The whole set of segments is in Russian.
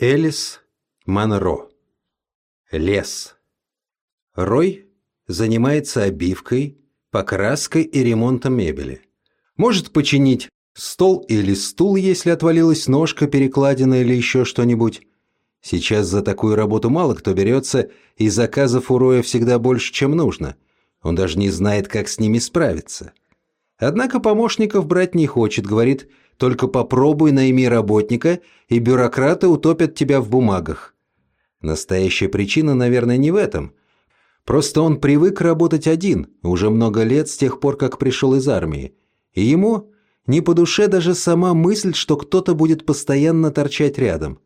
Элис Монро. Лес. Рой занимается обивкой, покраской и ремонтом мебели. Может починить стол или стул, если отвалилась ножка, перекладина или еще что-нибудь. Сейчас за такую работу мало кто берется, и заказов у Роя всегда больше, чем нужно. Он даже не знает, как с ними справиться. Однако помощников брать не хочет, говорит, только попробуй найми работника, и бюрократы утопят тебя в бумагах. Настоящая причина, наверное, не в этом. Просто он привык работать один, уже много лет с тех пор, как пришел из армии. И ему не по душе даже сама мысль, что кто-то будет постоянно торчать рядом.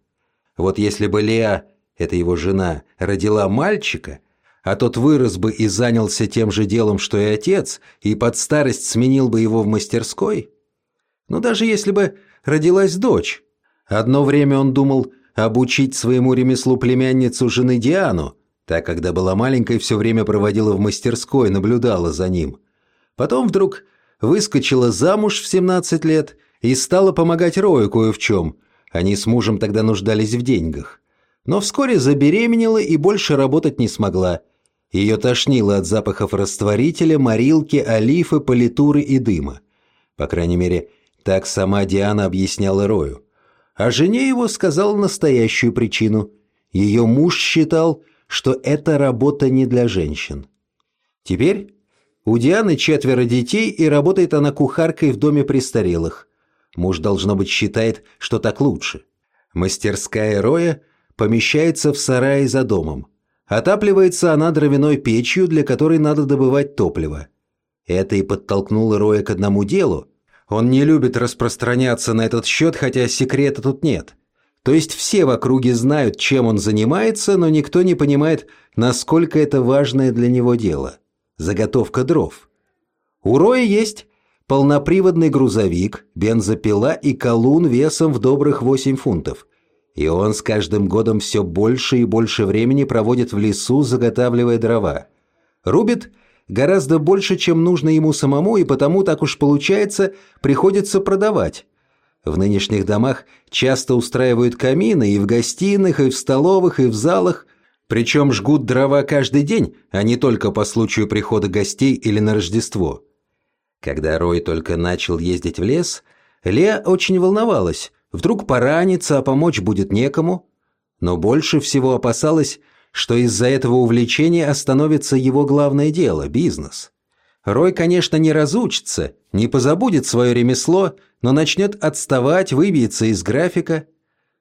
Вот если бы Леа, это его жена, родила мальчика – а тот вырос бы и занялся тем же делом, что и отец, и под старость сменил бы его в мастерской? Но даже если бы родилась дочь. Одно время он думал обучить своему ремеслу племянницу жены Диану, та, когда была маленькой, все время проводила в мастерской, наблюдала за ним. Потом вдруг выскочила замуж в 17 лет и стала помогать Рою кое в чем. Они с мужем тогда нуждались в деньгах. Но вскоре забеременела и больше работать не смогла – ее тошнило от запахов растворителя, морилки, олифы, политуры и дыма. По крайней мере, так сама Диана объясняла Рою. А жене его сказала настоящую причину. Ее муж считал, что эта работа не для женщин. Теперь у Дианы четверо детей, и работает она кухаркой в доме престарелых. Муж, должно быть, считает, что так лучше. Мастерская Роя помещается в сарае за домом. Отапливается она дровяной печью, для которой надо добывать топливо. Это и подтолкнуло Роя к одному делу. Он не любит распространяться на этот счет, хотя секрета тут нет. То есть все в округе знают, чем он занимается, но никто не понимает, насколько это важное для него дело. Заготовка дров. У Роя есть полноприводный грузовик, бензопила и колун весом в добрых 8 фунтов – и он с каждым годом все больше и больше времени проводит в лесу, заготавливая дрова. Рубит гораздо больше, чем нужно ему самому, и потому, так уж получается, приходится продавать. В нынешних домах часто устраивают камины и в гостиных, и в столовых, и в залах, причем жгут дрова каждый день, а не только по случаю прихода гостей или на Рождество. Когда Рой только начал ездить в лес, Леа очень волновалась, Вдруг поранится, а помочь будет некому. Но больше всего опасалась, что из-за этого увлечения остановится его главное дело – бизнес. Рой, конечно, не разучится, не позабудет свое ремесло, но начнет отставать, выбьется из графика.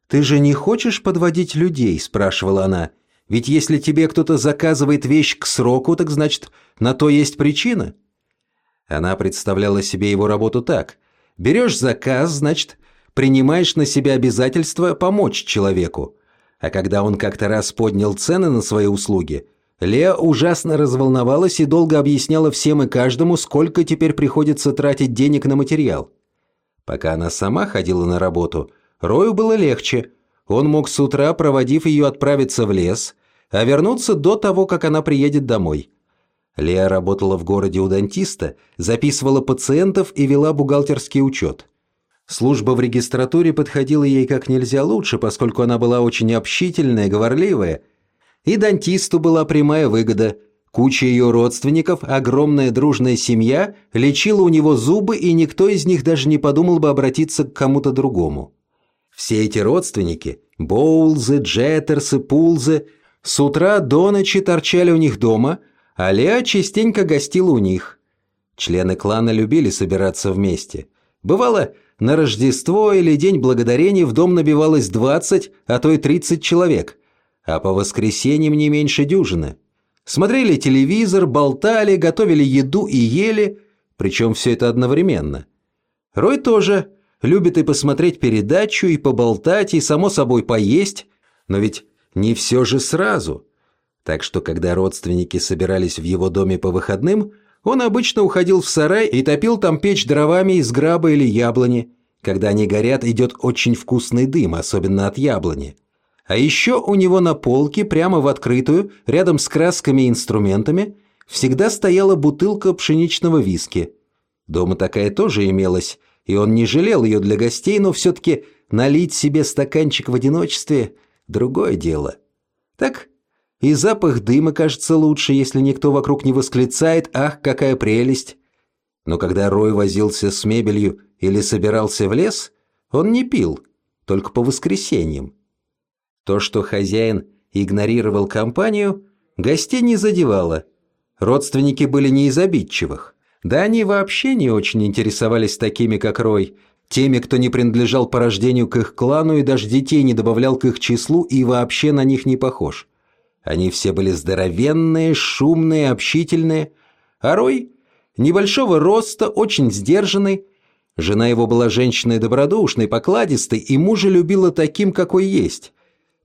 «Ты же не хочешь подводить людей?» – спрашивала она. «Ведь если тебе кто-то заказывает вещь к сроку, так значит, на то есть причина». Она представляла себе его работу так. «Берешь заказ, значит, принимаешь на себя обязательство помочь человеку. А когда он как-то раз поднял цены на свои услуги, Леа ужасно разволновалась и долго объясняла всем и каждому, сколько теперь приходится тратить денег на материал. Пока она сама ходила на работу, Рою было легче. Он мог с утра, проводив ее, отправиться в лес, а вернуться до того, как она приедет домой. Леа работала в городе у дантиста, записывала пациентов и вела бухгалтерский учет. Служба в регистратуре подходила ей как нельзя лучше, поскольку она была очень общительная, говорливая. И дантисту была прямая выгода. Куча ее родственников, огромная дружная семья, лечила у него зубы, и никто из них даже не подумал бы обратиться к кому-то другому. Все эти родственники – Боулзы, Джеттерсы, Пулзы – с утра до ночи торчали у них дома, а Леа частенько гостила у них. Члены клана любили собираться вместе. Бывало – на Рождество или День Благодарения в дом набивалось 20, а то и 30 человек, а по воскресеньям не меньше дюжины. Смотрели телевизор, болтали, готовили еду и ели, причем все это одновременно. Рой тоже любит и посмотреть передачу, и поболтать, и, само собой, поесть, но ведь не все же сразу. Так что, когда родственники собирались в его доме по выходным – он обычно уходил в сарай и топил там печь дровами из граба или яблони. Когда они горят, идет очень вкусный дым, особенно от яблони. А еще у него на полке, прямо в открытую, рядом с красками и инструментами, всегда стояла бутылка пшеничного виски. Дома такая тоже имелась, и он не жалел ее для гостей, но все-таки налить себе стаканчик в одиночестве – другое дело. Так и запах дыма кажется лучше, если никто вокруг не восклицает «Ах, какая прелесть!». Но когда Рой возился с мебелью или собирался в лес, он не пил, только по воскресеньям. То, что хозяин игнорировал компанию, гостей не задевало. Родственники были не из обидчивых. Да они вообще не очень интересовались такими, как Рой, теми, кто не принадлежал по рождению к их клану и даже детей не добавлял к их числу и вообще на них не похож. Они все были здоровенные, шумные, общительные, а Рой небольшого роста, очень сдержанный. Жена его была женщиной добродушной, покладистой, и мужа любила таким, какой есть.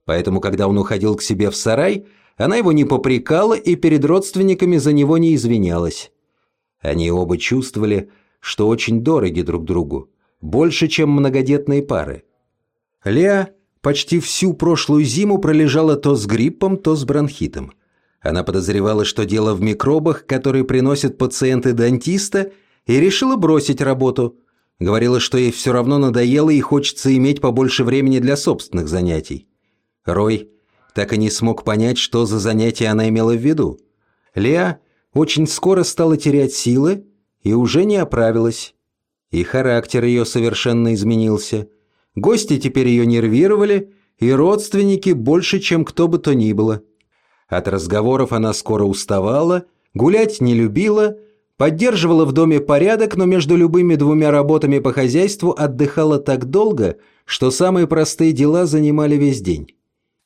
Поэтому, когда он уходил к себе в сарай, она его не попрекала и перед родственниками за него не извинялась. Они оба чувствовали, что очень дороги друг другу, больше, чем многодетные пары. Леа почти всю прошлую зиму пролежала то с гриппом, то с бронхитом. Она подозревала, что дело в микробах, которые приносят пациенты дантиста, и решила бросить работу. Говорила, что ей все равно надоело и хочется иметь побольше времени для собственных занятий. Рой так и не смог понять, что за занятие она имела в виду. Леа очень скоро стала терять силы и уже не оправилась. И характер ее совершенно изменился. Гости теперь ее нервировали, и родственники больше, чем кто бы то ни было. От разговоров она скоро уставала, гулять не любила, поддерживала в доме порядок, но между любыми двумя работами по хозяйству отдыхала так долго, что самые простые дела занимали весь день.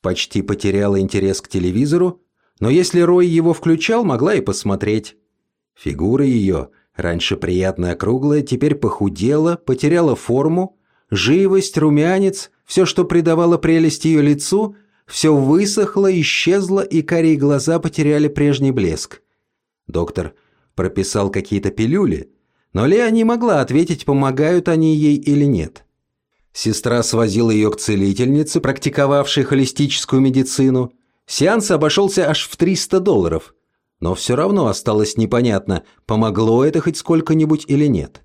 Почти потеряла интерес к телевизору, но если Рой его включал, могла и посмотреть. Фигура ее, раньше приятно округлая, теперь похудела, потеряла форму, живость, румянец, все, что придавало прелесть ее лицу, все высохло, исчезло, и карие глаза потеряли прежний блеск. Доктор прописал какие-то пилюли, но Леа не могла ответить, помогают они ей или нет. Сестра свозила ее к целительнице, практиковавшей холистическую медицину, Сеанс обошелся аж в 300 долларов. Но все равно осталось непонятно, помогло это хоть сколько-нибудь или нет.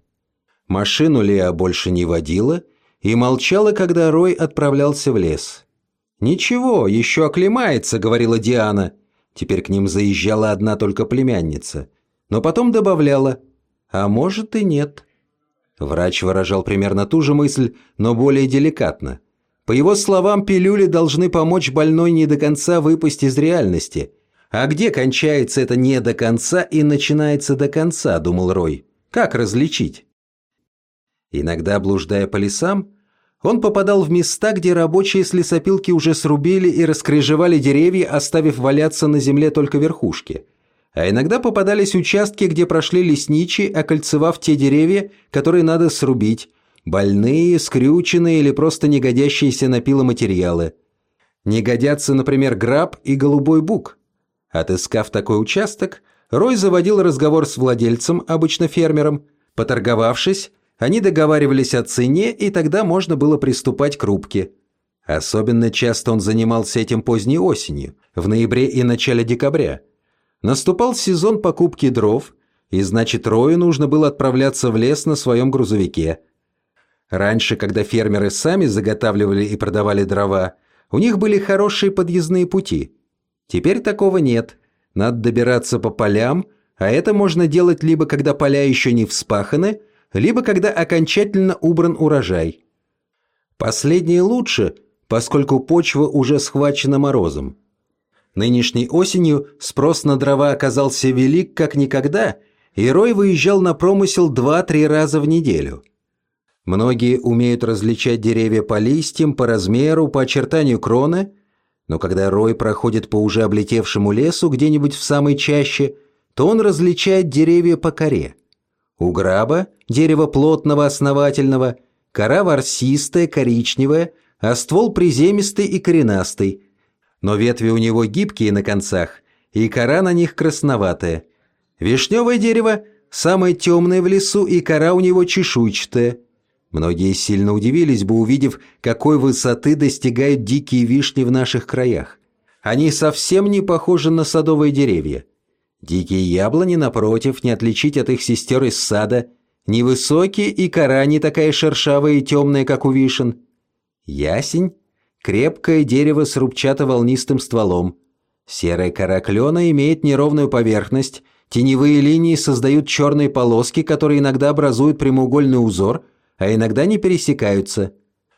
Машину Леа больше не водила и молчала, когда Рой отправлялся в лес. «Ничего, еще оклемается», — говорила Диана. Теперь к ним заезжала одна только племянница. Но потом добавляла «а может и нет». Врач выражал примерно ту же мысль, но более деликатно. По его словам, пилюли должны помочь больной не до конца выпасть из реальности. А где кончается это не до конца и начинается до конца, думал Рой. Как различить? Иногда, блуждая по лесам, он попадал в места, где рабочие с лесопилки уже срубили и раскрежевали деревья, оставив валяться на земле только верхушки. А иногда попадались участки, где прошли лесничие, окольцевав те деревья, которые надо срубить, Больные, скрюченные или просто не годящиеся на пиломатериалы. Не годятся, например, граб и голубой бук. Отыскав такой участок, Рой заводил разговор с владельцем, обычно фермером. Поторговавшись, они договаривались о цене, и тогда можно было приступать к рубке. Особенно часто он занимался этим поздней осенью, в ноябре и начале декабря. Наступал сезон покупки дров, и значит Рою нужно было отправляться в лес на своем грузовике – Раньше, когда фермеры сами заготавливали и продавали дрова, у них были хорошие подъездные пути. Теперь такого нет. Надо добираться по полям, а это можно делать либо когда поля еще не вспаханы, либо когда окончательно убран урожай. Последнее лучше, поскольку почва уже схвачена морозом. Нынешней осенью спрос на дрова оказался велик как никогда, и Рой выезжал на промысел 2-3 раза в неделю – Многие умеют различать деревья по листьям, по размеру, по очертанию кроны, но когда Рой проходит по уже облетевшему лесу где-нибудь в самой чаще, то он различает деревья по коре. У граба – дерево плотного, основательного, кора ворсистая, коричневая, а ствол приземистый и коренастый. Но ветви у него гибкие на концах, и кора на них красноватая. Вишневое дерево – самое темное в лесу, и кора у него чешуйчатая – Многие сильно удивились бы, увидев, какой высоты достигают дикие вишни в наших краях. Они совсем не похожи на садовые деревья. Дикие яблони, напротив, не отличить от их сестер из сада. Невысокие и кора не такая шершавая и темная, как у вишен. Ясень – крепкое дерево с рубчато-волнистым стволом. Серая кора клена имеет неровную поверхность, теневые линии создают черные полоски, которые иногда образуют прямоугольный узор, а иногда не пересекаются.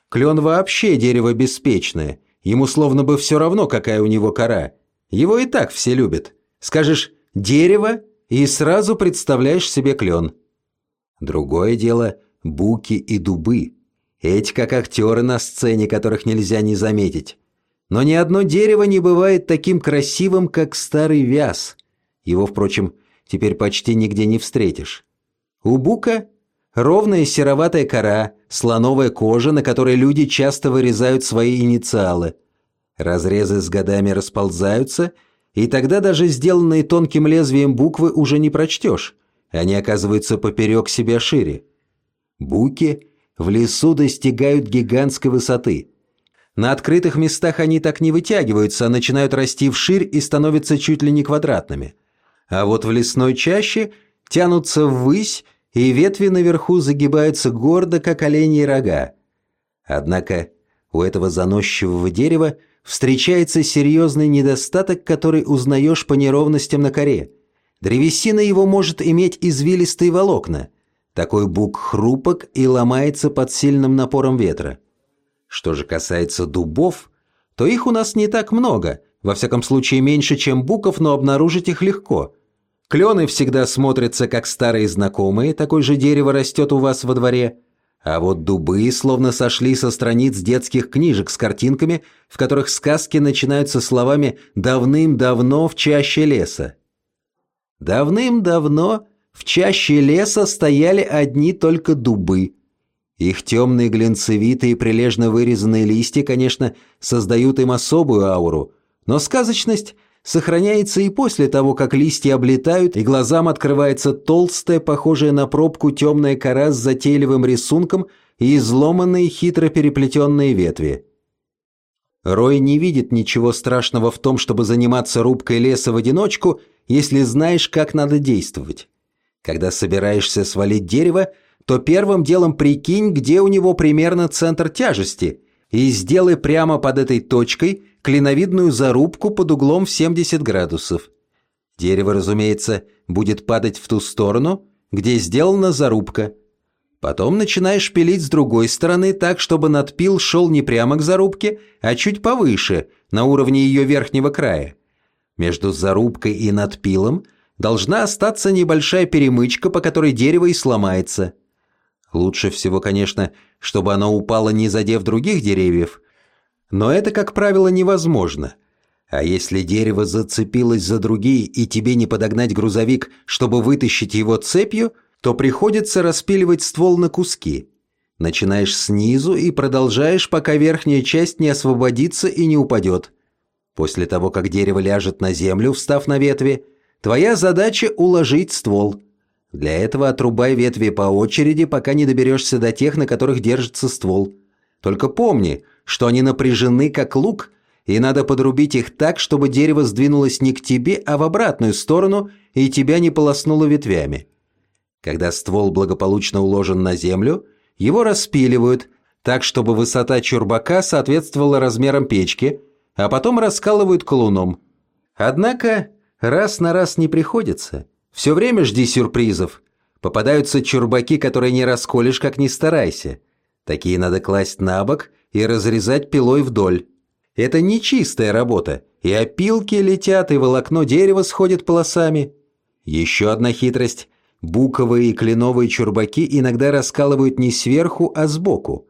Клен вообще дерево беспечное, ему словно бы все равно, какая у него кора. Его и так все любят. Скажешь «дерево» и сразу представляешь себе клен. Другое дело – буки и дубы. Эти как актеры на сцене, которых нельзя не заметить. Но ни одно дерево не бывает таким красивым, как старый вяз. Его, впрочем, теперь почти нигде не встретишь. У бука ровная сероватая кора, слоновая кожа, на которой люди часто вырезают свои инициалы. Разрезы с годами расползаются, и тогда даже сделанные тонким лезвием буквы уже не прочтешь. Они оказываются поперек себя шире. Буки в лесу достигают гигантской высоты. На открытых местах они так не вытягиваются, а начинают расти вширь и становятся чуть ли не квадратными. А вот в лесной чаще тянутся ввысь, и ветви наверху загибаются гордо, как оленьи рога. Однако у этого заносчивого дерева встречается серьезный недостаток, который узнаешь по неровностям на коре. Древесина его может иметь извилистые волокна – такой бук хрупок и ломается под сильным напором ветра. Что же касается дубов, то их у нас не так много, во всяком случае меньше, чем буков, но обнаружить их легко. Клены всегда смотрятся как старые знакомые, такое же дерево растет у вас во дворе. А вот дубы словно сошли со страниц детских книжек с картинками, в которых сказки начинаются словами «давным-давно в чаще леса». Давным-давно в чаще леса стояли одни только дубы. Их темные глинцевитые прилежно вырезанные листья, конечно, создают им особую ауру, но сказочность сохраняется и после того, как листья облетают, и глазам открывается толстая, похожая на пробку темная кора с затейливым рисунком и изломанные хитро переплетенные ветви. Рой не видит ничего страшного в том, чтобы заниматься рубкой леса в одиночку, если знаешь, как надо действовать. Когда собираешься свалить дерево, то первым делом прикинь, где у него примерно центр тяжести, и сделай прямо под этой точкой клиновидную зарубку под углом в 70 градусов. Дерево, разумеется, будет падать в ту сторону, где сделана зарубка. Потом начинаешь пилить с другой стороны так, чтобы надпил шел не прямо к зарубке, а чуть повыше, на уровне ее верхнего края. Между зарубкой и надпилом – должна остаться небольшая перемычка, по которой дерево и сломается. Лучше всего, конечно, чтобы оно упало, не задев других деревьев. Но это, как правило, невозможно. А если дерево зацепилось за другие и тебе не подогнать грузовик, чтобы вытащить его цепью, то приходится распиливать ствол на куски. Начинаешь снизу и продолжаешь, пока верхняя часть не освободится и не упадет. После того, как дерево ляжет на землю, встав на ветви, Твоя задача – уложить ствол. Для этого отрубай ветви по очереди, пока не доберешься до тех, на которых держится ствол. Только помни, что они напряжены, как лук, и надо подрубить их так, чтобы дерево сдвинулось не к тебе, а в обратную сторону, и тебя не полоснуло ветвями. Когда ствол благополучно уложен на землю, его распиливают, так, чтобы высота чурбака соответствовала размерам печки, а потом раскалывают колуном. Однако Раз на раз не приходится. Все время жди сюрпризов. Попадаются чурбаки, которые не расколешь, как ни старайся. Такие надо класть на бок и разрезать пилой вдоль. Это не чистая работа, и опилки летят, и волокно дерева сходит полосами. Еще одна хитрость. Буковые и кленовые чурбаки иногда раскалывают не сверху, а сбоку.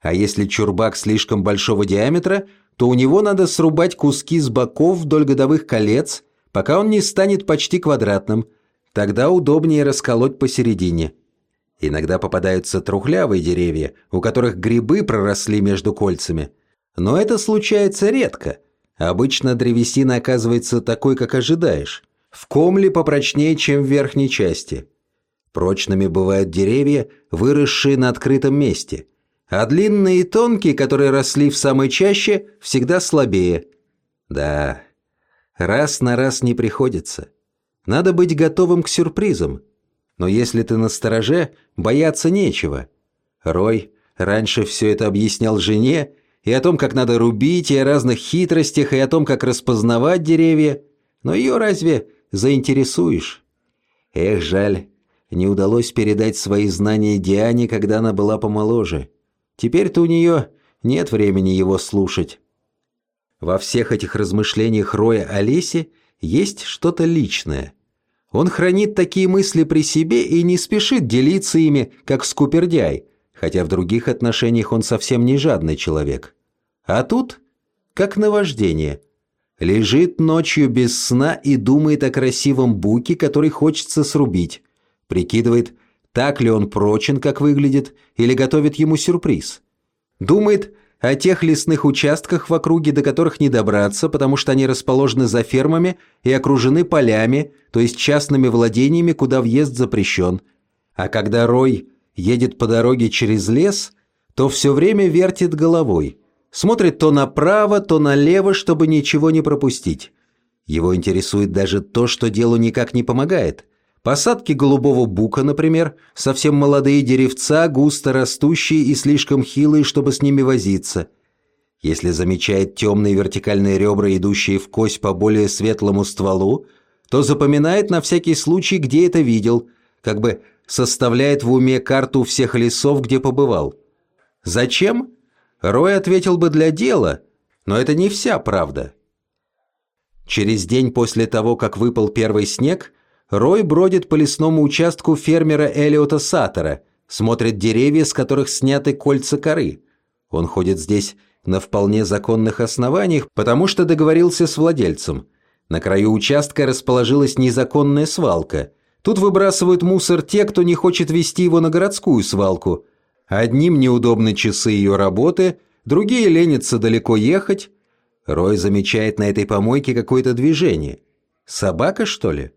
А если чурбак слишком большого диаметра, то у него надо срубать куски с боков вдоль годовых колец – пока он не станет почти квадратным. Тогда удобнее расколоть посередине. Иногда попадаются трухлявые деревья, у которых грибы проросли между кольцами. Но это случается редко. Обычно древесина оказывается такой, как ожидаешь. В комле попрочнее, чем в верхней части. Прочными бывают деревья, выросшие на открытом месте. А длинные и тонкие, которые росли в самой чаще, всегда слабее. Да, Раз на раз не приходится. Надо быть готовым к сюрпризам. Но если ты на стороже, бояться нечего. Рой раньше все это объяснял жене, и о том, как надо рубить, и о разных хитростях, и о том, как распознавать деревья. Но ее разве заинтересуешь? Эх, жаль, не удалось передать свои знания Диане, когда она была помоложе. Теперь-то у нее нет времени его слушать. Во всех этих размышлениях Роя о лесе есть что-то личное. Он хранит такие мысли при себе и не спешит делиться ими, как скупердяй, хотя в других отношениях он совсем не жадный человек. А тут, как наваждение, лежит ночью без сна и думает о красивом буке, который хочется срубить, прикидывает, так ли он прочен, как выглядит, или готовит ему сюрприз. Думает о тех лесных участках в округе, до которых не добраться, потому что они расположены за фермами и окружены полями, то есть частными владениями, куда въезд запрещен. А когда Рой едет по дороге через лес, то все время вертит головой. Смотрит то направо, то налево, чтобы ничего не пропустить. Его интересует даже то, что делу никак не помогает. Посадки голубого бука, например, совсем молодые деревца, густо растущие и слишком хилые, чтобы с ними возиться. Если замечает темные вертикальные ребра, идущие в кость по более светлому стволу, то запоминает на всякий случай, где это видел, как бы составляет в уме карту всех лесов, где побывал. Зачем? Рой ответил бы для дела, но это не вся правда. Через день после того, как выпал первый снег, Рой бродит по лесному участку фермера Элиота Саттера, смотрит деревья, с которых сняты кольца коры. Он ходит здесь на вполне законных основаниях, потому что договорился с владельцем. На краю участка расположилась незаконная свалка. Тут выбрасывают мусор те, кто не хочет вести его на городскую свалку. Одним неудобны часы ее работы, другие ленятся далеко ехать. Рой замечает на этой помойке какое-то движение. Собака, что ли?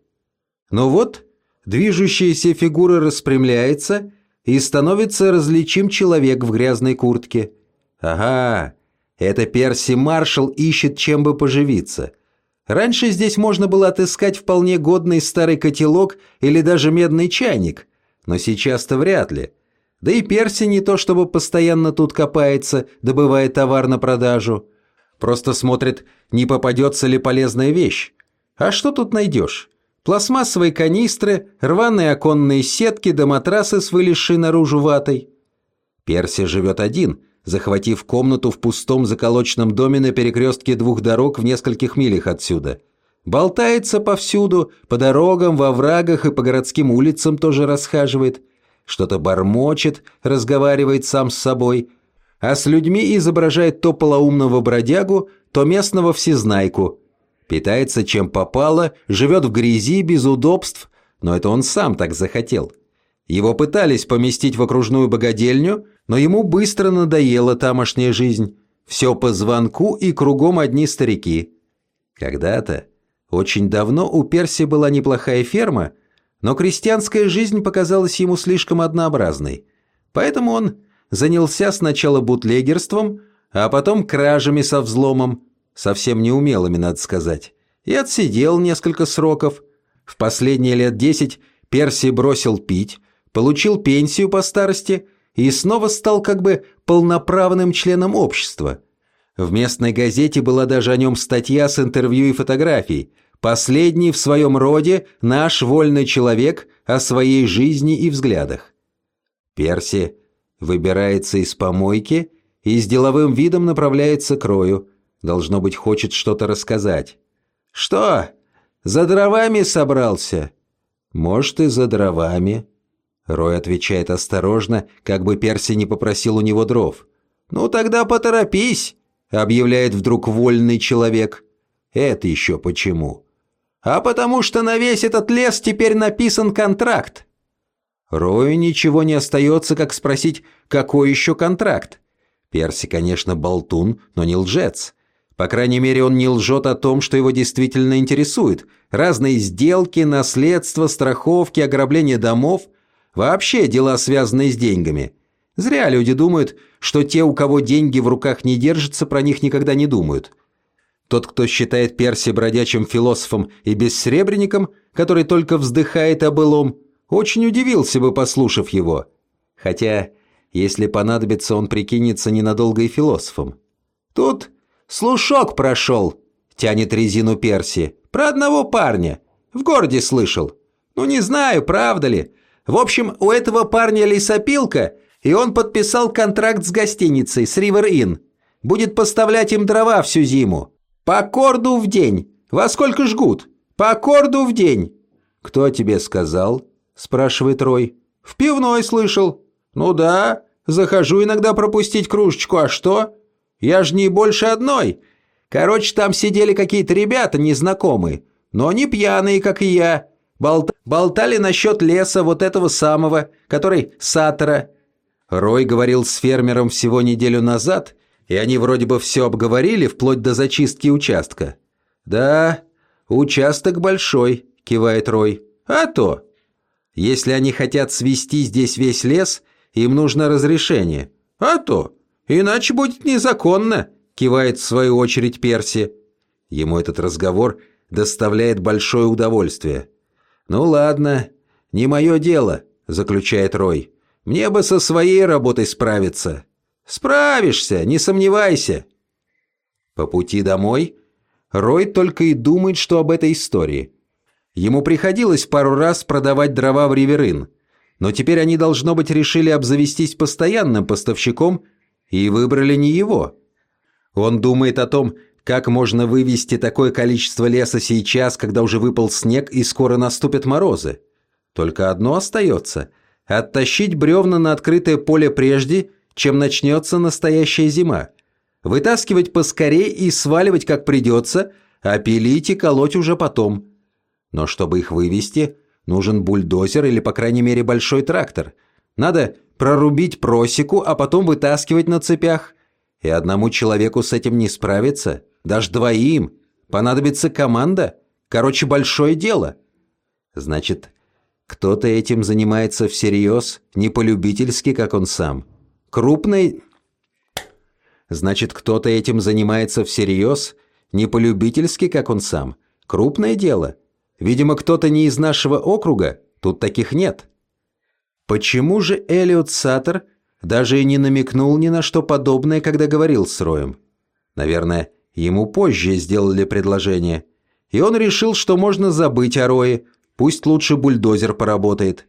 Но вот движущаяся фигура распрямляется, и становится различим человек в грязной куртке. Ага, это Перси Маршал ищет чем бы поживиться. Раньше здесь можно было отыскать вполне годный старый котелок или даже медный чайник, но сейчас-то вряд ли. Да и Перси не то чтобы постоянно тут копается, добывая товар на продажу. Просто смотрит, не попадется ли полезная вещь. А что тут найдешь? Пластмассовые канистры, рваные оконные сетки да матрасы с вылезшей наружу ватой. Перси живет один, захватив комнату в пустом заколоченном доме на перекрестке двух дорог в нескольких милях отсюда. Болтается повсюду, по дорогам, во врагах и по городским улицам тоже расхаживает. Что-то бормочет, разговаривает сам с собой, а с людьми изображает то полоумного бродягу, то местного всезнайку – Питается чем попало, живет в грязи без удобств, но это он сам так захотел. Его пытались поместить в окружную богадельню, но ему быстро надоела тамошняя жизнь. Все по звонку и кругом одни старики. Когда-то, очень давно, у Перси была неплохая ферма, но крестьянская жизнь показалась ему слишком однообразной. Поэтому он занялся сначала бутлегерством, а потом кражами со взломом, совсем неумелыми, надо сказать, и отсидел несколько сроков. В последние лет десять Перси бросил пить, получил пенсию по старости и снова стал как бы полноправным членом общества. В местной газете была даже о нем статья с интервью и фотографией. Последний в своем роде наш вольный человек о своей жизни и взглядах. Перси выбирается из помойки и с деловым видом направляется к Рою – Должно быть, хочет что-то рассказать. «Что? За дровами собрался?» «Может, и за дровами». Рой отвечает осторожно, как бы Перси не попросил у него дров. «Ну тогда поторопись», — объявляет вдруг вольный человек. «Это еще почему?» «А потому что на весь этот лес теперь написан контракт». Рою ничего не остается, как спросить, какой еще контракт. Перси, конечно, болтун, но не лжец. По крайней мере, он не лжет о том, что его действительно интересует. Разные сделки, наследство, страховки, ограбление домов. Вообще дела, связанные с деньгами. Зря люди думают, что те, у кого деньги в руках не держатся, про них никогда не думают. Тот, кто считает Перси бродячим философом и бессребренником, который только вздыхает о былом, очень удивился бы, послушав его. Хотя, если понадобится, он прикинется ненадолго и философом. «Тут слушок прошел», — тянет резину Перси. «Про одного парня. В городе слышал. Ну, не знаю, правда ли. В общем, у этого парня лесопилка, и он подписал контракт с гостиницей, с Ривер Inn. Будет поставлять им дрова всю зиму. По корду в день. Во сколько жгут? По корду в день. «Кто тебе сказал?» – спрашивает Рой. «В пивной слышал». «Ну да, захожу иногда пропустить кружечку, а что? Я ж не больше одной. Короче, там сидели какие-то ребята незнакомые, но не пьяные, как и я. Болт... Болтали насчет леса вот этого самого, который Сатора. Рой говорил с фермером всего неделю назад, и они вроде бы все обговорили, вплоть до зачистки участка. «Да, участок большой», – кивает Рой. «А то! Если они хотят свести здесь весь лес, им нужно разрешение. А то! Иначе будет незаконно!» – кивает в свою очередь Перси. Ему этот разговор доставляет большое удовольствие. «Ну ладно, не мое дело», – заключает Рой. «Мне бы со своей работой справиться». «Справишься, не сомневайся». По пути домой Рой только и думает, что об этой истории. Ему приходилось пару раз продавать дрова в Риверин, но теперь они, должно быть, решили обзавестись постоянным поставщиком и выбрали не его. Он думает о том, как можно вывести такое количество леса сейчас, когда уже выпал снег и скоро наступят морозы? Только одно остается – оттащить бревна на открытое поле прежде, чем начнется настоящая зима. Вытаскивать поскорее и сваливать как придется, а пилить и колоть уже потом. Но чтобы их вывести, нужен бульдозер или, по крайней мере, большой трактор. Надо прорубить просеку, а потом вытаскивать на цепях. И одному человеку с этим не справиться – даже двоим. Понадобится команда. Короче, большое дело. Значит, кто-то этим занимается всерьез, не по-любительски, как он сам. Крупный... Значит, кто-то этим занимается всерьез, не по-любительски, как он сам. Крупное дело. Видимо, кто-то не из нашего округа, тут таких нет. Почему же Элиот Саттер даже и не намекнул ни на что подобное, когда говорил с Роем? Наверное, Ему позже сделали предложение. И он решил, что можно забыть о Рое, пусть лучше бульдозер поработает.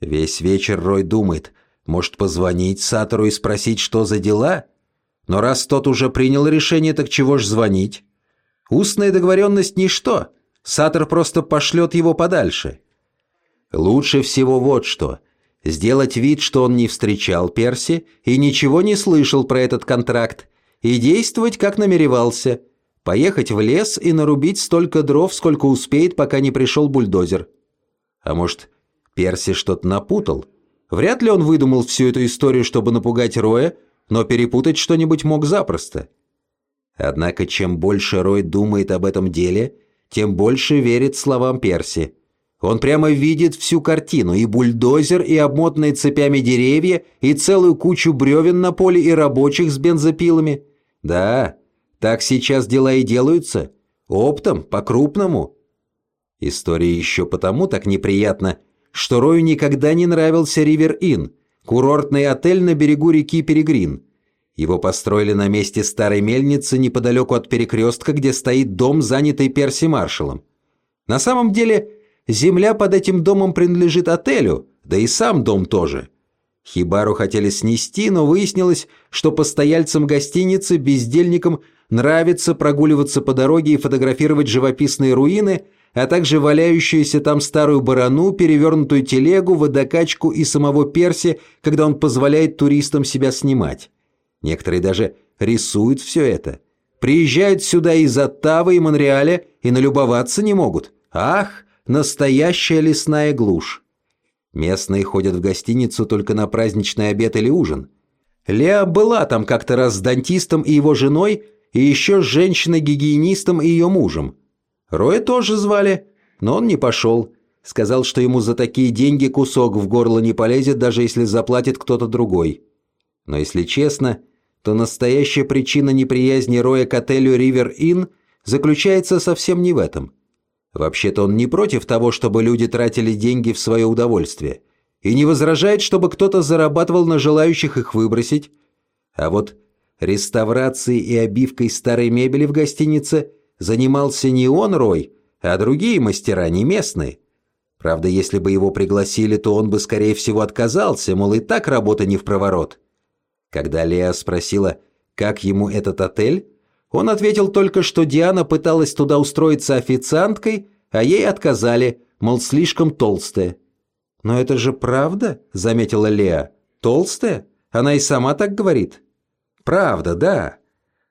Весь вечер Рой думает, может позвонить Сатору и спросить, что за дела? Но раз тот уже принял решение, так чего ж звонить? Устная договоренность – ничто. Сатор просто пошлет его подальше. Лучше всего вот что – сделать вид, что он не встречал Перси и ничего не слышал про этот контракт, и действовать, как намеревался. Поехать в лес и нарубить столько дров, сколько успеет, пока не пришел бульдозер. А может, Перси что-то напутал? Вряд ли он выдумал всю эту историю, чтобы напугать Роя, но перепутать что-нибудь мог запросто. Однако, чем больше Рой думает об этом деле, тем больше верит словам Перси. Он прямо видит всю картину, и бульдозер, и обмотанные цепями деревья, и целую кучу бревен на поле, и рабочих с бензопилами – да, так сейчас дела и делаются. Оптом, по-крупному. История еще потому так неприятна, что Рою никогда не нравился Ривер Inn, курортный отель на берегу реки Перегрин. Его построили на месте старой мельницы неподалеку от перекрестка, где стоит дом, занятый Перси Маршалом. На самом деле, земля под этим домом принадлежит отелю, да и сам дом тоже – Хибару хотели снести, но выяснилось, что постояльцам гостиницы, бездельникам, нравится прогуливаться по дороге и фотографировать живописные руины, а также валяющуюся там старую барану, перевернутую телегу, водокачку и самого Перси, когда он позволяет туристам себя снимать. Некоторые даже рисуют все это. Приезжают сюда из Оттавы и Монреаля и налюбоваться не могут. Ах, настоящая лесная глушь. Местные ходят в гостиницу только на праздничный обед или ужин. Леа была там как-то раз с дантистом и его женой, и еще с женщиной-гигиенистом и ее мужем. Роя тоже звали, но он не пошел. Сказал, что ему за такие деньги кусок в горло не полезет, даже если заплатит кто-то другой. Но если честно, то настоящая причина неприязни Роя к отелю «Ривер Инн» заключается совсем не в этом – Вообще-то он не против того, чтобы люди тратили деньги в свое удовольствие, и не возражает, чтобы кто-то зарабатывал на желающих их выбросить. А вот Реставрацией и обивкой старой мебели в гостинице занимался не он, Рой, а другие мастера, не местные. Правда, если бы его пригласили, то он бы, скорее всего, отказался, мол, и так работа не в проворот. Когда Леа спросила, как ему этот отель, он ответил только, что Диана пыталась туда устроиться официанткой, а ей отказали, мол, слишком толстая. «Но это же правда?» – заметила Леа. «Толстая? Она и сама так говорит». «Правда, да.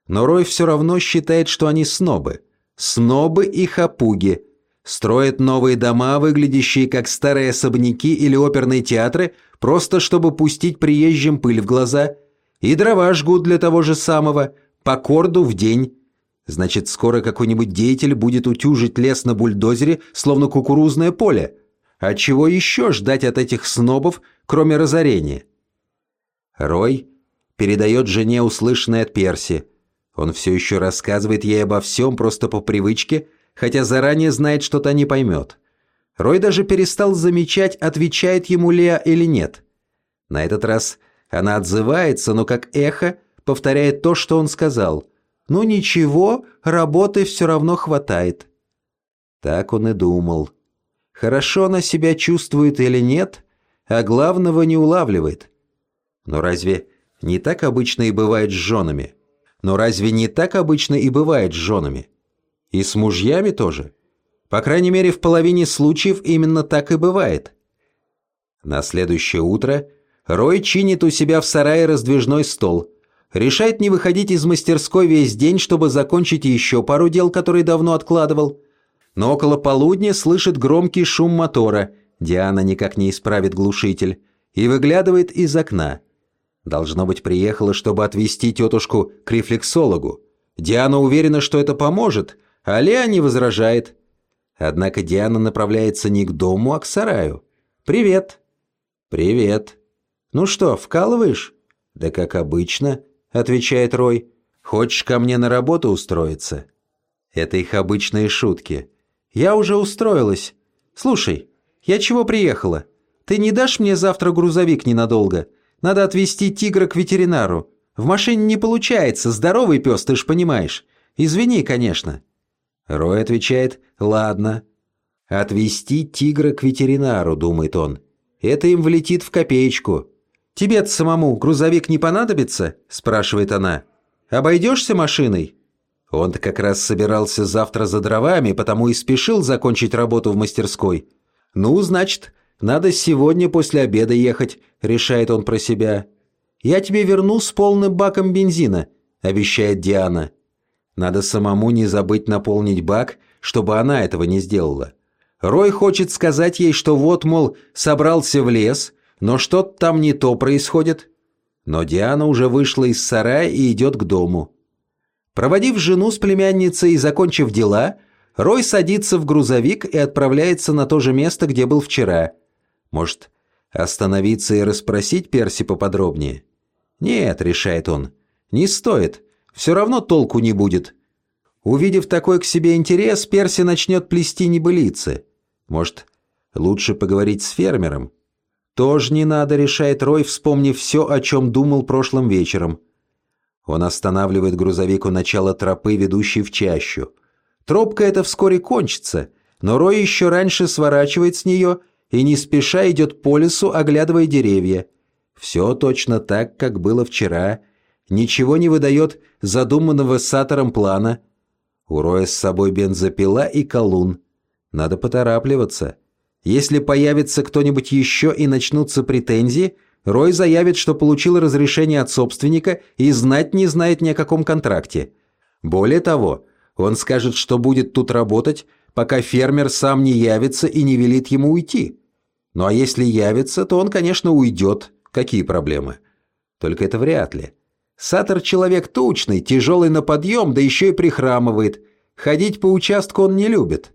Но Рой все равно считает, что они снобы. Снобы и хапуги. Строят новые дома, выглядящие как старые особняки или оперные театры, просто чтобы пустить приезжим пыль в глаза. И дрова жгут для того же самого, по корду в день. Значит, скоро какой-нибудь деятель будет утюжить лес на бульдозере, словно кукурузное поле. А чего еще ждать от этих снобов, кроме разорения? Рой передает жене услышанное от Перси. Он все еще рассказывает ей обо всем просто по привычке, хотя заранее знает, что та не поймет. Рой даже перестал замечать, отвечает ему Леа или нет. На этот раз она отзывается, но как эхо повторяет то, что он сказал. «Ну ничего, работы все равно хватает». Так он и думал. Хорошо она себя чувствует или нет, а главного не улавливает. Но разве не так обычно и бывает с женами? Но разве не так обычно и бывает с женами? И с мужьями тоже? По крайней мере, в половине случаев именно так и бывает. На следующее утро Рой чинит у себя в сарае раздвижной стол. Решает не выходить из мастерской весь день, чтобы закончить еще пару дел, которые давно откладывал. Но около полудня слышит громкий шум мотора. Диана никак не исправит глушитель. И выглядывает из окна. Должно быть, приехала, чтобы отвезти тетушку к рефлексологу. Диана уверена, что это поможет, а Леа не возражает. Однако Диана направляется не к дому, а к сараю. «Привет». «Привет». «Ну что, вкалываешь?» «Да как обычно», — отвечает Рой. «Хочешь ко мне на работу устроиться?» Это их обычные шутки. «Я уже устроилась. Слушай, я чего приехала? Ты не дашь мне завтра грузовик ненадолго? Надо отвезти тигра к ветеринару. В машине не получается, здоровый пес, ты ж понимаешь. Извини, конечно». Рой отвечает «Ладно». «Отвезти тигра к ветеринару», — думает он. «Это им влетит в копеечку». «Тебе-то самому грузовик не понадобится?» – спрашивает она. «Обойдешься машиной?» Он-то как раз собирался завтра за дровами, потому и спешил закончить работу в мастерской. «Ну, значит, надо сегодня после обеда ехать», – решает он про себя. «Я тебе верну с полным баком бензина», – обещает Диана. Надо самому не забыть наполнить бак, чтобы она этого не сделала. Рой хочет сказать ей, что вот, мол, собрался в лес – но что-то там не то происходит. Но Диана уже вышла из сарая и идет к дому. Проводив жену с племянницей и закончив дела, Рой садится в грузовик и отправляется на то же место, где был вчера. Может, остановиться и расспросить Перси поподробнее? Нет, решает он, не стоит, все равно толку не будет. Увидев такой к себе интерес, Перси начнет плести небылицы. Может, лучше поговорить с фермером? «Тоже не надо», — решает Рой, вспомнив все, о чем думал прошлым вечером. Он останавливает грузовик у начала тропы, ведущей в чащу. Тропка эта вскоре кончится, но Рой еще раньше сворачивает с нее и не спеша идет по лесу, оглядывая деревья. Все точно так, как было вчера. Ничего не выдает задуманного Сатором плана. У Роя с собой бензопила и колун. Надо поторапливаться. Если появится кто-нибудь еще и начнутся претензии, Рой заявит, что получил разрешение от собственника и знать не знает ни о каком контракте. Более того, он скажет, что будет тут работать, пока фермер сам не явится и не велит ему уйти. Ну а если явится, то он, конечно, уйдет. Какие проблемы? Только это вряд ли. Сатор человек тучный, тяжелый на подъем, да еще и прихрамывает. Ходить по участку он не любит.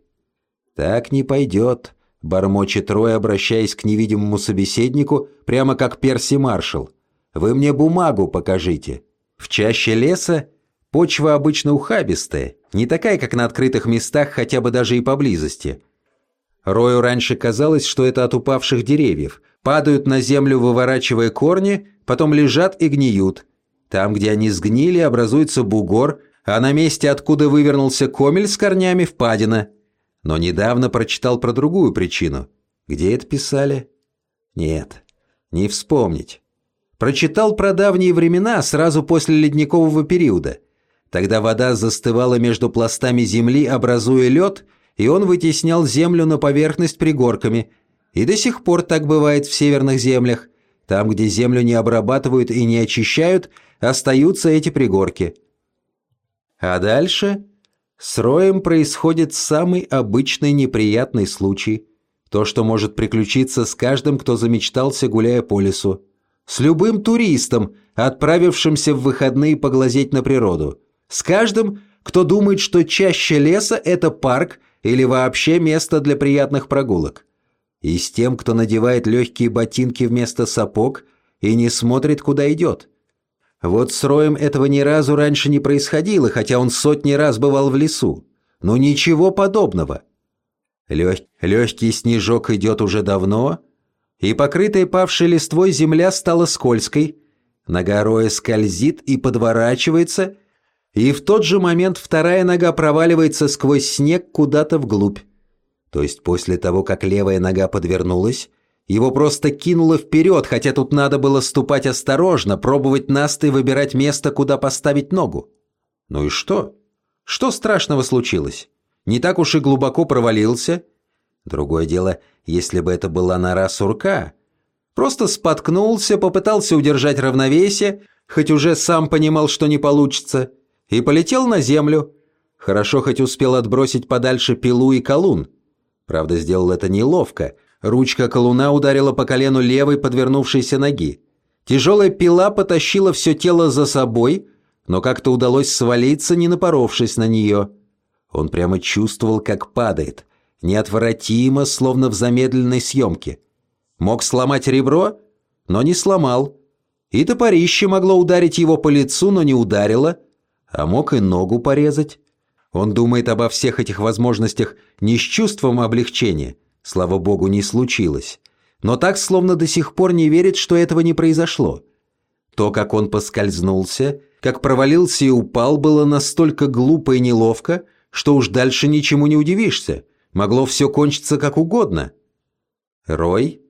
Так не пойдет. Бормочет Рой, обращаясь к невидимому собеседнику, прямо как Перси Маршал. «Вы мне бумагу покажите». В чаще леса почва обычно ухабистая, не такая, как на открытых местах, хотя бы даже и поблизости. Рою раньше казалось, что это от упавших деревьев. Падают на землю, выворачивая корни, потом лежат и гниют. Там, где они сгнили, образуется бугор, а на месте, откуда вывернулся комель с корнями, впадина. Но недавно прочитал про другую причину. Где это писали? Нет, не вспомнить. Прочитал про давние времена, сразу после ледникового периода. Тогда вода застывала между пластами земли, образуя лед, и он вытеснял землю на поверхность пригорками. И до сих пор так бывает в северных землях. Там, где землю не обрабатывают и не очищают, остаются эти пригорки. А дальше с роем происходит самый обычный неприятный случай. То, что может приключиться с каждым, кто замечтался, гуляя по лесу. С любым туристом, отправившимся в выходные поглазеть на природу. С каждым, кто думает, что чаще леса – это парк или вообще место для приятных прогулок. И с тем, кто надевает легкие ботинки вместо сапог и не смотрит, куда идет. Вот с Роем этого ни разу раньше не происходило, хотя он сотни раз бывал в лесу. Но ничего подобного. Лег... Легкий снежок идет уже давно, и покрытая павшей листвой земля стала скользкой. Нога Роя скользит и подворачивается, и в тот же момент вторая нога проваливается сквозь снег куда-то вглубь. То есть после того, как левая нога подвернулась, его просто кинуло вперед, хотя тут надо было ступать осторожно, пробовать настой выбирать место, куда поставить ногу. Ну и что? Что страшного случилось? Не так уж и глубоко провалился. Другое дело, если бы это была нора сурка. Просто споткнулся, попытался удержать равновесие, хоть уже сам понимал, что не получится, и полетел на землю. Хорошо хоть успел отбросить подальше пилу и колун. Правда, сделал это неловко – Ручка колуна ударила по колену левой подвернувшейся ноги. Тяжелая пила потащила все тело за собой, но как-то удалось свалиться, не напоровшись на нее. Он прямо чувствовал, как падает, неотвратимо, словно в замедленной съемке. Мог сломать ребро, но не сломал. И топорище могло ударить его по лицу, но не ударило, а мог и ногу порезать. Он думает обо всех этих возможностях не с чувством облегчения, слава богу, не случилось. Но так, словно до сих пор не верит, что этого не произошло. То, как он поскользнулся, как провалился и упал, было настолько глупо и неловко, что уж дальше ничему не удивишься. Могло все кончиться как угодно. Рой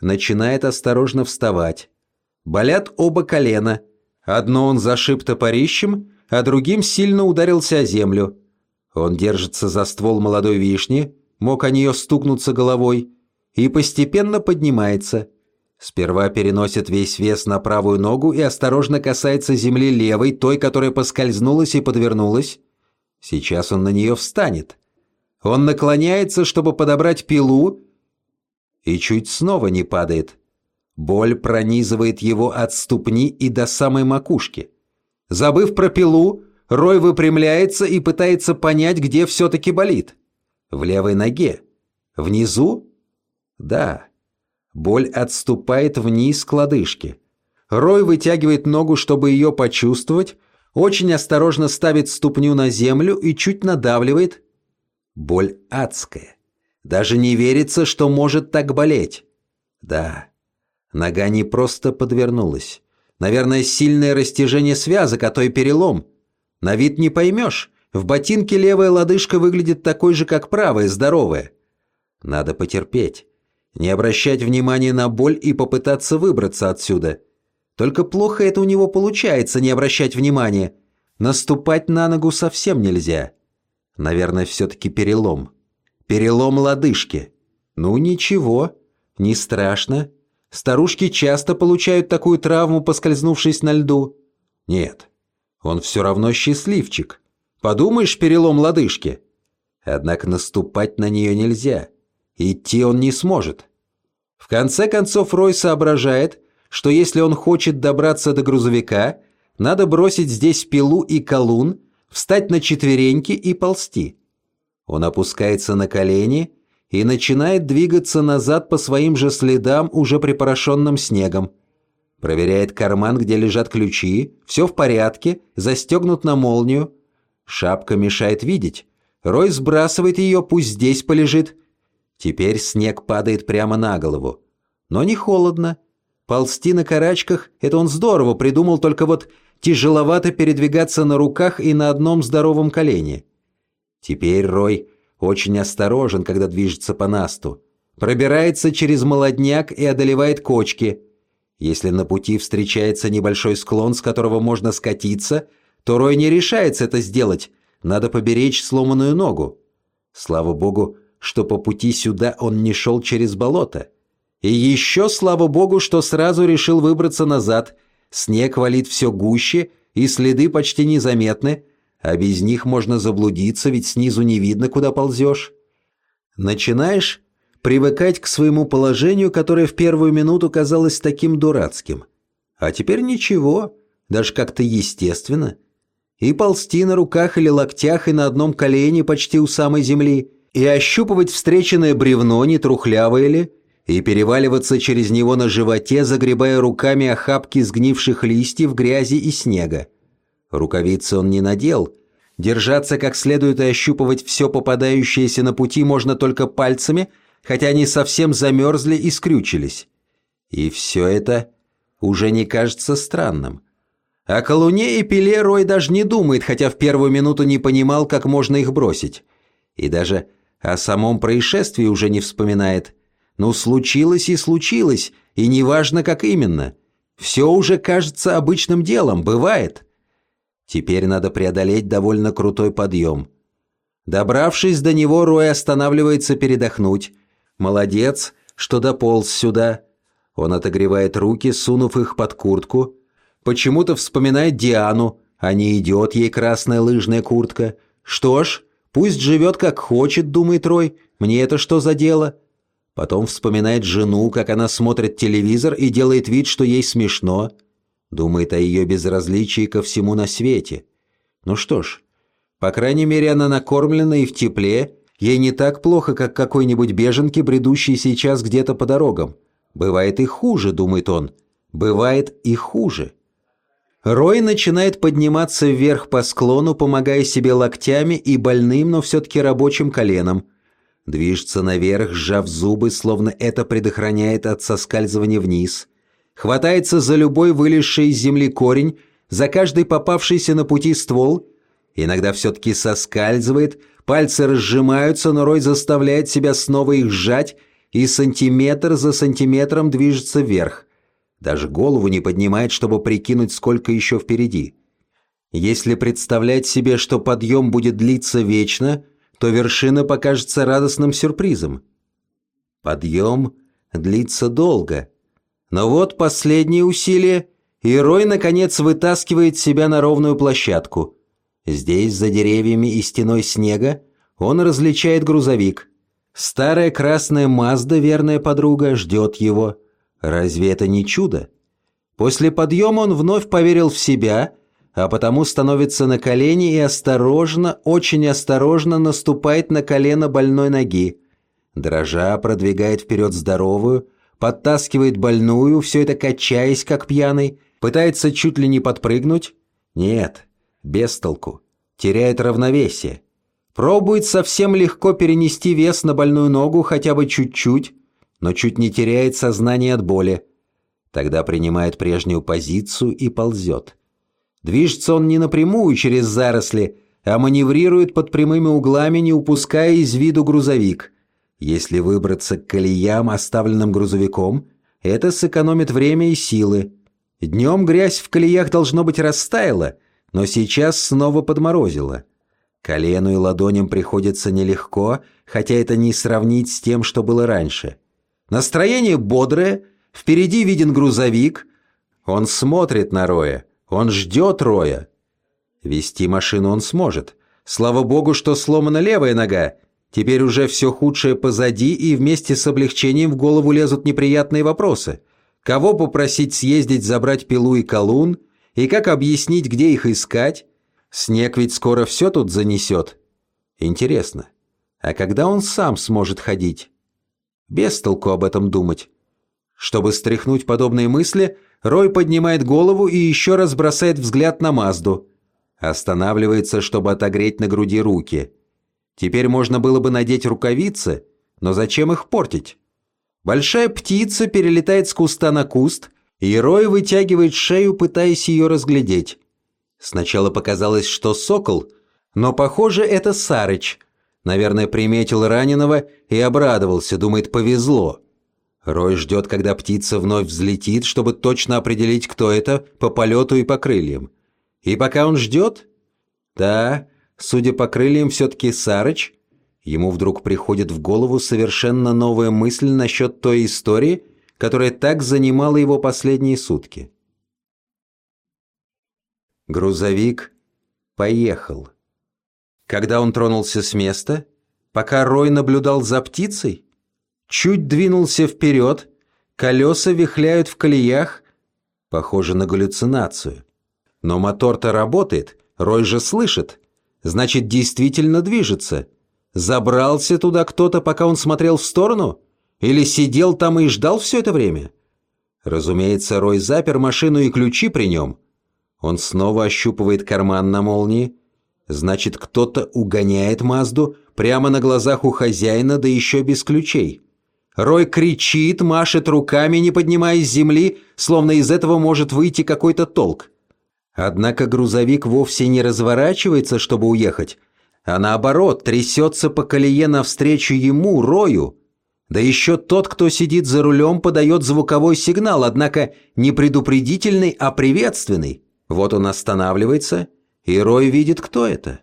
начинает осторожно вставать. Болят оба колена. Одно он зашиб топорищем, а другим сильно ударился о землю. Он держится за ствол молодой вишни, мог о нее стукнуться головой, и постепенно поднимается. Сперва переносит весь вес на правую ногу и осторожно касается земли левой, той, которая поскользнулась и подвернулась. Сейчас он на нее встанет. Он наклоняется, чтобы подобрать пилу, и чуть снова не падает. Боль пронизывает его от ступни и до самой макушки. Забыв про пилу, Рой выпрямляется и пытается понять, где все-таки болит. В левой ноге. Внизу? Да. Боль отступает вниз к лодыжке. Рой вытягивает ногу, чтобы ее почувствовать, очень осторожно ставит ступню на землю и чуть надавливает. Боль адская. Даже не верится, что может так болеть. Да, нога не просто подвернулась. Наверное, сильное растяжение связок, а то и перелом. На вид не поймешь, в ботинке левая лодыжка выглядит такой же, как правая, здоровая. Надо потерпеть. Не обращать внимания на боль и попытаться выбраться отсюда. Только плохо это у него получается, не обращать внимания. Наступать на ногу совсем нельзя. Наверное, все-таки перелом. Перелом лодыжки. Ну ничего, не страшно. Старушки часто получают такую травму, поскользнувшись на льду. Нет, он все равно счастливчик. Подумаешь, перелом лодыжки. Однако наступать на нее нельзя. Идти он не сможет. В конце концов Рой соображает, что если он хочет добраться до грузовика, надо бросить здесь пилу и колун, встать на четвереньки и ползти. Он опускается на колени и начинает двигаться назад по своим же следам, уже припорошенным снегом. Проверяет карман, где лежат ключи, все в порядке, застегнут на молнию, Шапка мешает видеть. Рой сбрасывает ее, пусть здесь полежит. Теперь снег падает прямо на голову. Но не холодно. Ползти на карачках – это он здорово придумал, только вот тяжеловато передвигаться на руках и на одном здоровом колене. Теперь Рой очень осторожен, когда движется по насту. Пробирается через молодняк и одолевает кочки. Если на пути встречается небольшой склон, с которого можно скатиться, то Рой не решается это сделать. Надо поберечь сломанную ногу. Слава богу, что по пути сюда он не шел через болото. И еще слава богу, что сразу решил выбраться назад. Снег валит все гуще, и следы почти незаметны, а без них можно заблудиться, ведь снизу не видно, куда ползешь. Начинаешь привыкать к своему положению, которое в первую минуту казалось таким дурацким. А теперь ничего, даже как-то естественно. И ползти на руках или локтях и на одном колене почти у самой земли, и ощупывать встреченное бревно, не трухлявое ли, и переваливаться через него на животе, загребая руками охапки сгнивших листьев, грязи и снега. Рукавицы он не надел. Держаться как следует и ощупывать все попадающееся на пути можно только пальцами, хотя они совсем замерзли и скрючились. И все это уже не кажется странным. О колуне и пиле Рой даже не думает, хотя в первую минуту не понимал, как можно их бросить. И даже о самом происшествии уже не вспоминает. Ну, случилось и случилось, и неважно, как именно. Все уже кажется обычным делом, бывает. Теперь надо преодолеть довольно крутой подъем. Добравшись до него, Рой останавливается передохнуть. Молодец, что дополз сюда. Он отогревает руки, сунув их под куртку. Почему-то вспоминает Диану, а не идет ей красная лыжная куртка. Что ж, пусть живет как хочет, думает Рой. Мне это что за дело? Потом вспоминает жену, как она смотрит телевизор и делает вид, что ей смешно. Думает о ее безразличии ко всему на свете. Ну что ж, по крайней мере, она накормлена и в тепле, ей не так плохо, как какой-нибудь беженке, бредущей сейчас где-то по дорогам. Бывает и хуже, думает он. Бывает и хуже. Рой начинает подниматься вверх по склону, помогая себе локтями и больным, но все-таки рабочим коленом. Движется наверх, сжав зубы, словно это предохраняет от соскальзывания вниз хватается за любой вылезший из земли корень, за каждый попавшийся на пути ствол, иногда все-таки соскальзывает, пальцы разжимаются, но Рой заставляет себя снова их сжать, и сантиметр за сантиметром движется вверх. Даже голову не поднимает, чтобы прикинуть, сколько еще впереди. Если представлять себе, что подъем будет длиться вечно, то вершина покажется радостным сюрпризом. Подъем длится долго – но вот последние усилия, и Рой, наконец, вытаскивает себя на ровную площадку. Здесь, за деревьями и стеной снега, он различает грузовик. Старая красная Мазда, верная подруга, ждет его. Разве это не чудо? После подъема он вновь поверил в себя, а потому становится на колени и осторожно, очень осторожно наступает на колено больной ноги. Дрожа продвигает вперед здоровую, подтаскивает больную, все это качаясь, как пьяный, пытается чуть ли не подпрыгнуть. Нет, без толку. Теряет равновесие. Пробует совсем легко перенести вес на больную ногу хотя бы чуть-чуть, но чуть не теряет сознание от боли. Тогда принимает прежнюю позицию и ползет. Движется он не напрямую через заросли, а маневрирует под прямыми углами, не упуская из виду грузовик – если выбраться к колеям, оставленным грузовиком, это сэкономит время и силы. Днем грязь в колеях должно быть растаяла, но сейчас снова подморозила. Колену и ладоням приходится нелегко, хотя это не сравнить с тем, что было раньше. Настроение бодрое, впереди виден грузовик. Он смотрит на Роя, он ждет Роя. Вести машину он сможет. Слава богу, что сломана левая нога, Теперь уже все худшее позади, и вместе с облегчением в голову лезут неприятные вопросы. Кого попросить съездить забрать пилу и колун? И как объяснить, где их искать? Снег ведь скоро все тут занесет. Интересно, а когда он сам сможет ходить? Без толку об этом думать. Чтобы стряхнуть подобные мысли, Рой поднимает голову и еще раз бросает взгляд на Мазду. Останавливается, чтобы отогреть на груди руки – Теперь можно было бы надеть рукавицы, но зачем их портить? Большая птица перелетает с куста на куст, и Рой вытягивает шею, пытаясь ее разглядеть. Сначала показалось, что сокол, но, похоже, это Сарыч. Наверное, приметил раненого и обрадовался, думает, повезло. Рой ждет, когда птица вновь взлетит, чтобы точно определить, кто это, по полету и по крыльям. И пока он ждет... Да, судя по крыльям, все-таки Сарыч. Ему вдруг приходит в голову совершенно новая мысль насчет той истории, которая так занимала его последние сутки. Грузовик поехал. Когда он тронулся с места, пока Рой наблюдал за птицей, чуть двинулся вперед, колеса вихляют в колеях, похоже на галлюцинацию. Но мотор-то работает, Рой же слышит, значит, действительно движется. Забрался туда кто-то, пока он смотрел в сторону? Или сидел там и ждал все это время? Разумеется, Рой запер машину и ключи при нем. Он снова ощупывает карман на молнии. Значит, кто-то угоняет Мазду прямо на глазах у хозяина, да еще без ключей. Рой кричит, машет руками, не поднимаясь с земли, словно из этого может выйти какой-то толк. Однако грузовик вовсе не разворачивается, чтобы уехать, а наоборот трясется по колее навстречу ему, Рою. Да еще тот, кто сидит за рулем, подает звуковой сигнал, однако не предупредительный, а приветственный. Вот он останавливается, и Рой видит, кто это.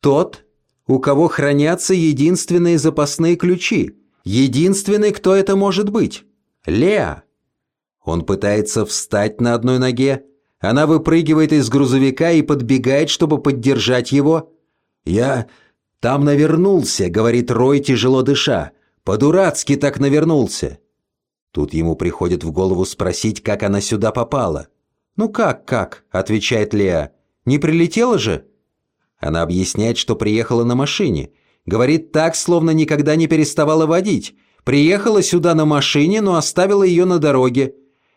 Тот, у кого хранятся единственные запасные ключи. Единственный, кто это может быть. Леа. Он пытается встать на одной ноге. Она выпрыгивает из грузовика и подбегает, чтобы поддержать его. «Я там навернулся», — говорит Рой, тяжело дыша. «По-дурацки так навернулся». Тут ему приходит в голову спросить, как она сюда попала. «Ну как, как?» – отвечает Леа. «Не прилетела же?» Она объясняет, что приехала на машине – Говорит так, словно никогда не переставала водить. Приехала сюда на машине, но оставила ее на дороге.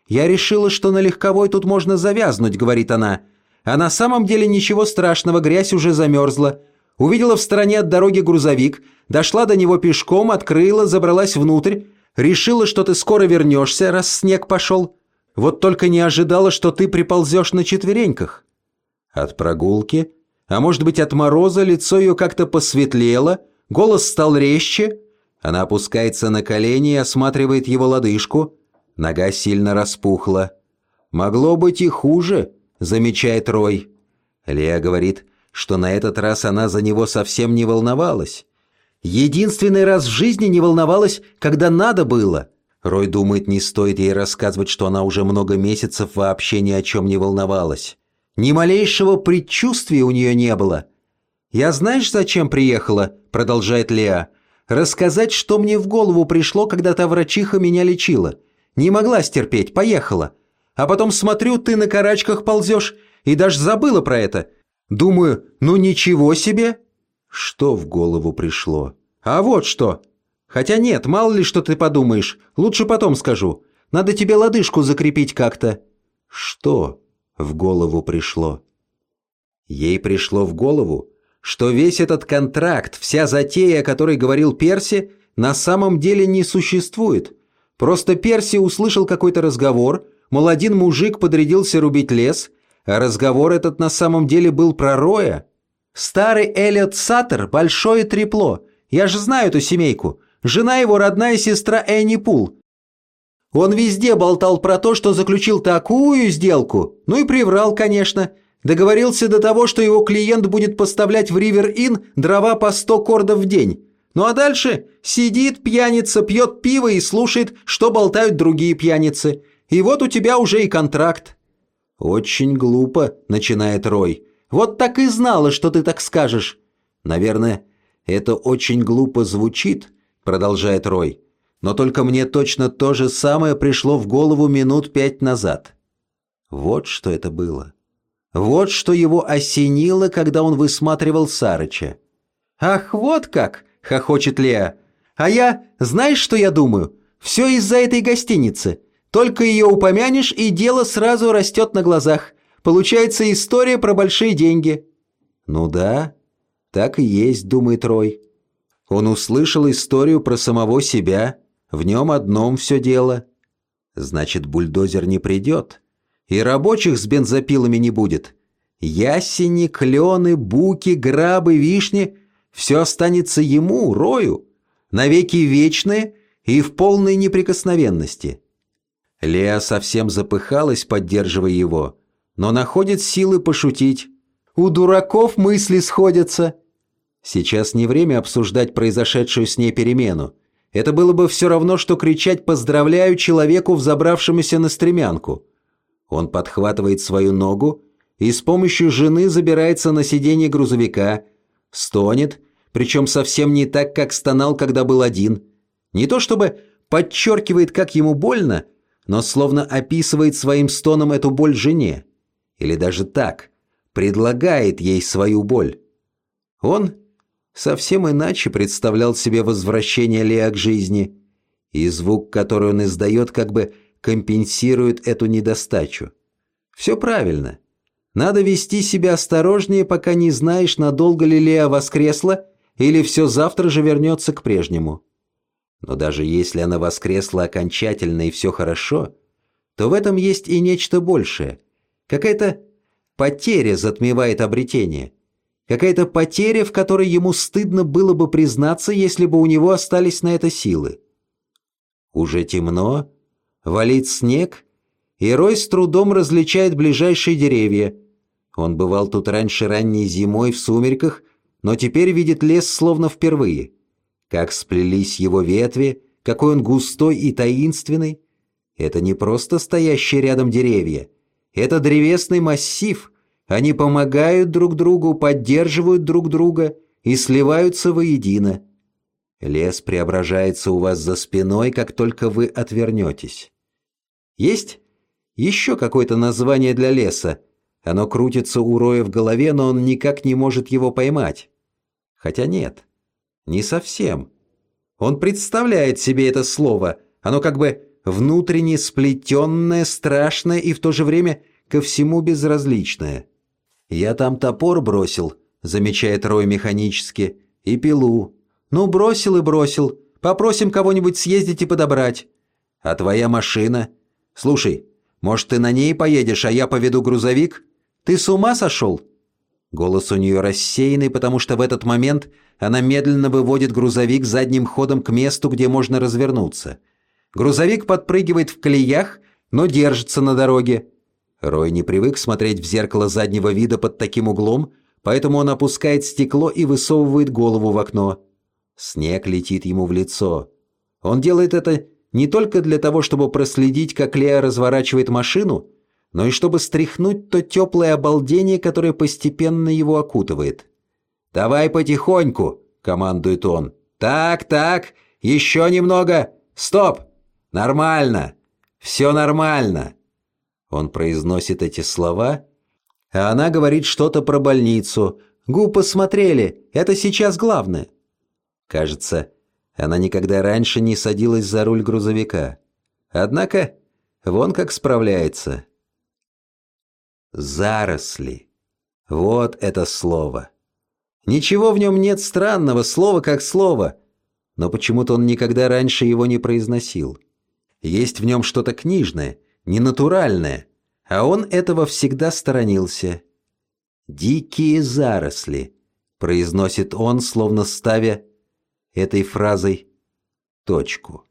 Я решила, что на легковой тут можно завязнуть, говорит она. А на самом деле ничего страшного, грязь уже замерзла. Увидела в стороне от дороги грузовик, дошла до него пешком, открыла, забралась внутрь. Решила, что ты скоро вернешься, раз снег пошел. Вот только не ожидала, что ты приползешь на четвереньках. От прогулки а может быть от мороза лицо ее как-то посветлело, голос стал резче. Она опускается на колени и осматривает его лодыжку. Нога сильно распухла. «Могло быть и хуже», — замечает Рой. Лея говорит, что на этот раз она за него совсем не волновалась. Единственный раз в жизни не волновалась, когда надо было. Рой думает, не стоит ей рассказывать, что она уже много месяцев вообще ни о чем не волновалась. Ни малейшего предчувствия у нее не было. «Я знаешь, зачем приехала?» – продолжает Леа. «Рассказать, что мне в голову пришло, когда та врачиха меня лечила. Не могла стерпеть, поехала. А потом смотрю, ты на карачках ползешь, и даже забыла про это. Думаю, ну ничего себе!» Что в голову пришло? «А вот что!» «Хотя нет, мало ли что ты подумаешь. Лучше потом скажу. Надо тебе лодыжку закрепить как-то». «Что?» В голову пришло. Ей пришло в голову, что весь этот контракт, вся затея, о которой говорил Перси, на самом деле не существует. Просто Перси услышал какой-то разговор, мол, один мужик подрядился рубить лес, а разговор этот на самом деле был про Роя. Старый Эллиот Саттер – большое трепло. Я же знаю эту семейку. Жена его родная сестра Энни Пул. Он везде болтал про то, что заключил такую сделку. Ну и приврал, конечно. Договорился до того, что его клиент будет поставлять в Ривер-Ин дрова по 100 кордов в день. Ну а дальше сидит пьяница, пьет пиво и слушает, что болтают другие пьяницы. И вот у тебя уже и контракт. «Очень глупо», — начинает Рой. «Вот так и знала, что ты так скажешь». «Наверное, это очень глупо звучит», — продолжает Рой. Но только мне точно то же самое пришло в голову минут пять назад. Вот что это было. Вот что его осенило, когда он высматривал Сарыча. «Ах, вот как!» — хохочет Леа. «А я, знаешь, что я думаю? Все из-за этой гостиницы. Только ее упомянешь, и дело сразу растет на глазах. Получается история про большие деньги». «Ну да, так и есть», — думает Рой. Он услышал историю про самого себя, в нем одном все дело. Значит, бульдозер не придет. И рабочих с бензопилами не будет. Ясени, клены, буки, грабы, вишни — все останется ему, Рою, навеки вечное и в полной неприкосновенности. Леа совсем запыхалась, поддерживая его, но находит силы пошутить. «У дураков мысли сходятся!» Сейчас не время обсуждать произошедшую с ней перемену. Это было бы все равно, что кричать «поздравляю» человеку, взобравшемуся на стремянку. Он подхватывает свою ногу и с помощью жены забирается на сиденье грузовика, стонет, причем совсем не так, как стонал, когда был один. Не то чтобы подчеркивает, как ему больно, но словно описывает своим стоном эту боль жене. Или даже так, предлагает ей свою боль. Он совсем иначе представлял себе возвращение Леа к жизни, и звук, который он издает, как бы компенсирует эту недостачу. Все правильно. Надо вести себя осторожнее, пока не знаешь, надолго ли Леа воскресла, или все завтра же вернется к прежнему. Но даже если она воскресла окончательно и все хорошо, то в этом есть и нечто большее. Какая-то потеря затмевает обретение. Какая-то потеря, в которой ему стыдно было бы признаться, если бы у него остались на это силы. Уже темно, валит снег, и Рой с трудом различает ближайшие деревья. Он бывал тут раньше ранней зимой в сумерках, но теперь видит лес словно впервые. Как сплелись его ветви, какой он густой и таинственный. Это не просто стоящие рядом деревья. Это древесный массив. Они помогают друг другу, поддерживают друг друга и сливаются воедино. Лес преображается у вас за спиной, как только вы отвернетесь. Есть еще какое-то название для леса. Оно крутится у Роя в голове, но он никак не может его поймать. Хотя нет. Не совсем. Он представляет себе это слово. Оно как бы внутренне сплетенное, страшное и в то же время ко всему безразличное. «Я там топор бросил», — замечает Рой механически, — «и пилу. Ну, бросил и бросил. Попросим кого-нибудь съездить и подобрать. А твоя машина? Слушай, может, ты на ней поедешь, а я поведу грузовик? Ты с ума сошел?» Голос у нее рассеянный, потому что в этот момент она медленно выводит грузовик задним ходом к месту, где можно развернуться. Грузовик подпрыгивает в колеях, но держится на дороге. Рой не привык смотреть в зеркало заднего вида под таким углом, поэтому он опускает стекло и высовывает голову в окно. Снег летит ему в лицо. Он делает это не только для того, чтобы проследить, как Леа разворачивает машину, но и чтобы стряхнуть то теплое обалдение, которое постепенно его окутывает. «Давай потихоньку!» — командует он. «Так, так, еще немного! Стоп! Нормально! Все нормально!» Он произносит эти слова, а она говорит что-то про больницу. «Гу, посмотрели! Это сейчас главное!» Кажется, она никогда раньше не садилась за руль грузовика. Однако, вон как справляется. Заросли. Вот это слово. Ничего в нем нет странного, слово как слово. Но почему-то он никогда раньше его не произносил. Есть в нем что-то книжное, ненатуральное, а он этого всегда сторонился. «Дикие заросли», — произносит он, словно ставя этой фразой точку.